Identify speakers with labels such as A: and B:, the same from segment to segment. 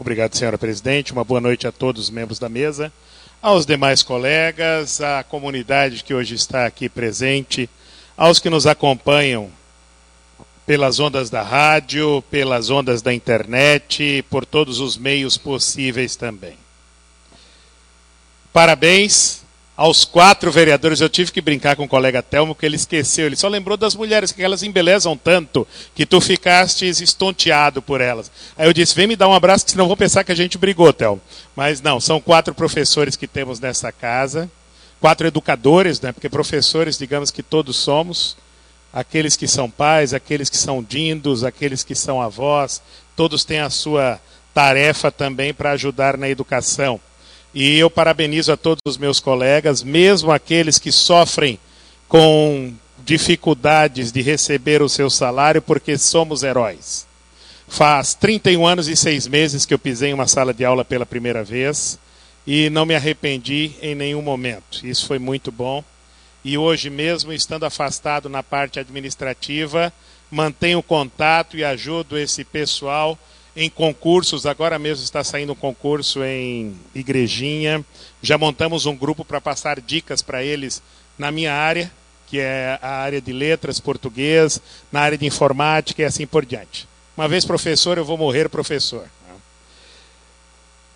A: Obrigado, senhora presidente. Uma boa noite a todos os membros da mesa, aos demais colegas, à comunidade que hoje está aqui presente, aos que nos acompanham pelas ondas da rádio, pelas ondas da internet, por todos os meios possíveis também. Parabéns aos quatro vereadores. Eu tive que brincar com o colega Telmo, que ele esqueceu. Ele só lembrou das mulheres, que elas embelezam tanto que tu ficaste estonteado por elas. Aí eu disse: vem me dar um abraço, que senão vão pensar que a gente brigou, Telmo. Mas não, são quatro professores que temos nessa casa. Quatro educadores, né? Porque professores, digamos que todos somos aqueles que são pais, aqueles que são dindos, aqueles que são avós, todos têm a sua tarefa também para ajudar na educação. E eu parabenizo a todos os meus colegas, mesmo aqueles que sofrem com dificuldades de receber o seu salário, porque somos heróis. Faz 31 anos e seis meses que eu pisei em uma sala de aula pela primeira vez e não me arrependi em nenhum momento. Isso foi muito bom e hoje mesmo, estando afastado na parte administrativa, mantenho contato e ajudo esse pessoal em concursos. Agora mesmo está saindo um concurso em Igrejinha. Já montamos um grupo para passar dicas para eles na minha área, que é a área de letras, português, na área de informática e assim por diante. Uma vez professor, eu vou morrer professor.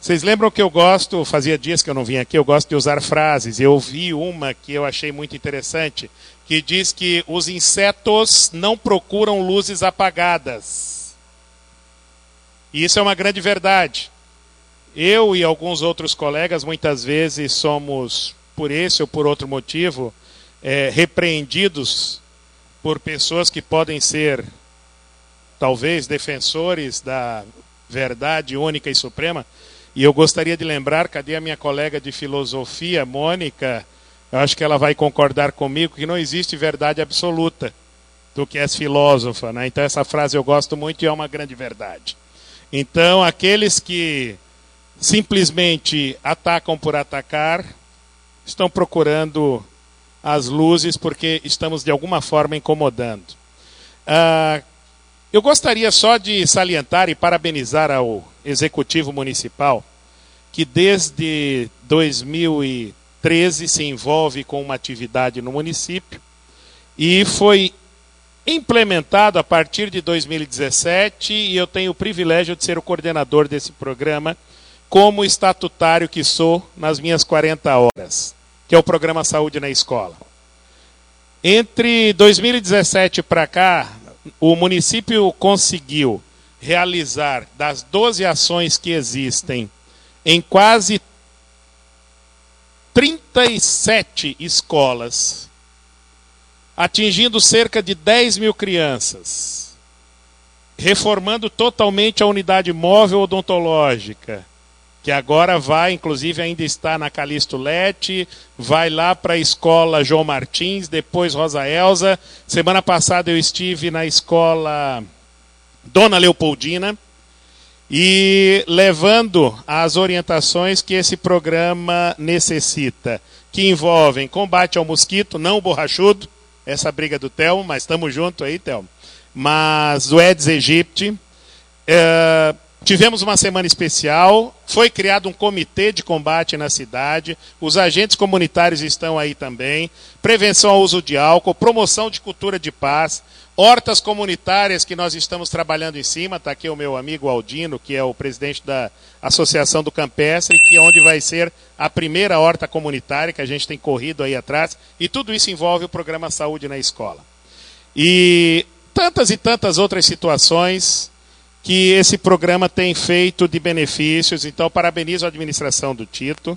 A: Vocês lembram que eu gosto, fazia dias que eu não vinha aqui, eu gosto de usar frases. Eu ouvi uma que eu achei muito interessante, que diz que os insetos não procuram luzes apagadas. E isso é uma grande verdade. Eu e alguns outros colegas muitas vezes somos, por esse ou por outro motivo, é, repreendidos por pessoas que podem ser, talvez, defensores da verdade única e suprema, e eu gostaria de lembrar, cadê a minha colega de filosofia, Mônica? Eu acho que ela vai concordar comigo que não existe verdade absoluta do que és filósofa, né? Então essa frase eu gosto muito e é uma grande verdade. Então aqueles que simplesmente atacam por atacar estão procurando as luzes porque estamos de alguma forma incomodando. Ah, eu gostaria só de salientar e parabenizar ao Executivo Municipal, que desde 2013 se envolve com uma atividade no município e foi implementado a partir de 2017 e eu tenho o privilégio de ser o coordenador desse programa como estatutário que sou nas minhas 40 horas, que é o programa Saúde na Escola. Entre 2017 para cá, o município conseguiu realizar das 12 ações que existem em quase 37 escolas, atingindo cerca de 10 mil crianças, reformando totalmente a unidade móvel odontológica, que agora vai, inclusive ainda está na Calixto Lete, vai lá para a escola João Martins, depois Rosa Elza. Semana passada eu estive na escola Dona Leopoldina, e levando as orientações que esse programa necessita, que envolvem combate ao mosquito, não borrachudo, essa briga do Telmo, mas estamos junto aí, Telmo. Mas o Aedes aegypti. É, tivemos uma semana especial, foi criado um comitê de combate na cidade, os agentes comunitários estão aí também, prevenção ao uso de álcool, promoção de cultura de paz, Hortas comunitárias que nós estamos trabalhando em cima, está aqui o meu amigo Aldino, que é o presidente da Associação do Campestre, que é onde vai ser a primeira horta comunitária que a gente tem corrido aí atrás, e tudo isso envolve o programa Saúde na Escola. E tantas e tantas outras situações que esse programa tem feito de benefícios, então parabenizo a administração do Tito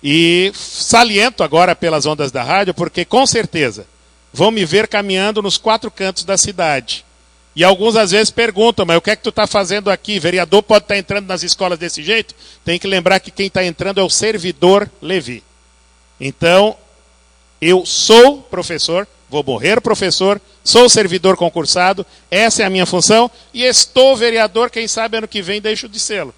A: e saliento agora pelas ondas da rádio, porque com certeza vão me ver caminhando nos quatro cantos da cidade. E alguns às vezes perguntam, mas o que é que tu está fazendo aqui? Vereador pode estar tá entrando nas escolas desse jeito? Tem que lembrar que quem está entrando é o servidor Levi. Então, eu sou professor, vou morrer professor, sou servidor concursado, essa é a minha função, e estou vereador, quem sabe ano que vem deixo de sê-lo.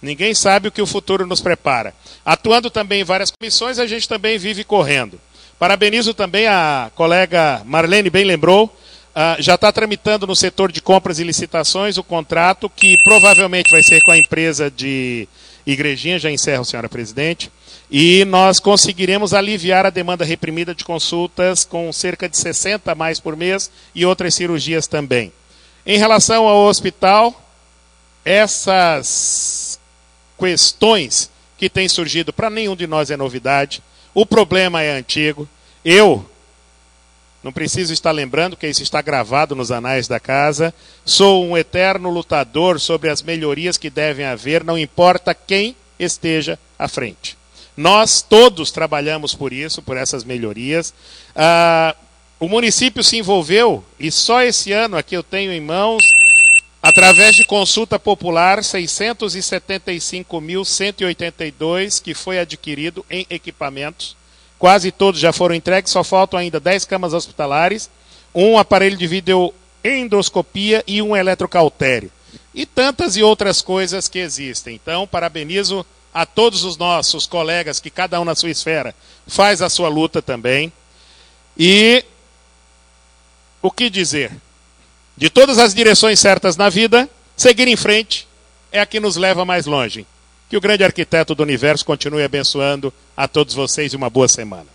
A: Ninguém sabe o que o futuro nos prepara. Atuando também em várias comissões, a gente também vive correndo. Parabenizo também a colega Marlene, bem lembrou, Uh, já está tramitando no setor de compras e licitações o contrato que provavelmente vai ser com a empresa de Igrejinha, já encerro, senhora presidente, e nós conseguiremos aliviar a demanda reprimida de consultas com cerca de 60 mais por mês e outras cirurgias também. Em relação ao hospital, essas questões que têm surgido para nenhum de nós é novidade. O problema é antigo. Eu, não preciso estar lembrando que isso está gravado nos anais da casa. Sou um eterno lutador sobre as melhorias que devem haver, não importa quem esteja à frente. Nós todos trabalhamos por isso, por essas melhorias. Ah, o município se envolveu, e só esse ano aqui eu tenho em mãos, através de consulta popular, 675.182 que foi adquirido em equipamentos Quase todos já foram entregues, só faltam ainda 10 camas hospitalares, um aparelho de videoendoscopia e um eletrocautério. E tantas e outras coisas que existem. Então, parabenizo a todos os nossos colegas, que cada um na sua esfera faz a sua luta também. E o que dizer? De todas as direções certas na vida, seguir em frente é a que nos leva mais longe. Que o grande arquiteto do universo continue abençoando a todos vocês e uma boa semana.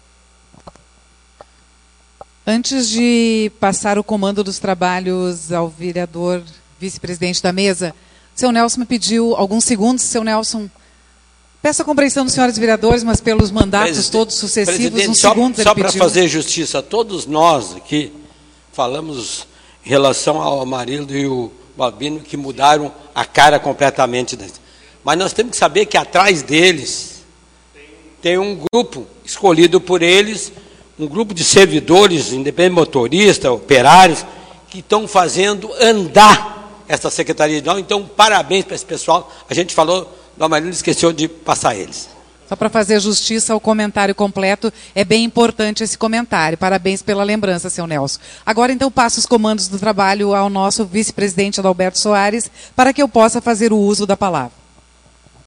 B: Antes de passar o comando dos trabalhos ao vereador vice-presidente da mesa, seu Nelson me pediu alguns segundos. Seu Nelson, peço a compreensão dos senhores vereadores, mas pelos mandatos Presidente, todos sucessivos, uns
C: só,
B: segundos
C: Só para fazer justiça a todos nós aqui, falamos em relação ao Amarildo e o Balbino, que mudaram a cara completamente. Mas nós temos que saber que atrás deles tem um grupo escolhido por eles, um grupo de servidores, independente motorista, operários, que estão fazendo andar essa secretaria. Então, parabéns para esse pessoal. A gente falou, a Marina esqueceu de passar eles.
B: Só para fazer justiça ao comentário completo, é bem importante esse comentário. Parabéns pela lembrança, seu Nelson. Agora, então, passo os comandos do trabalho ao nosso vice-presidente Adalberto Soares, para que eu possa fazer o uso da palavra.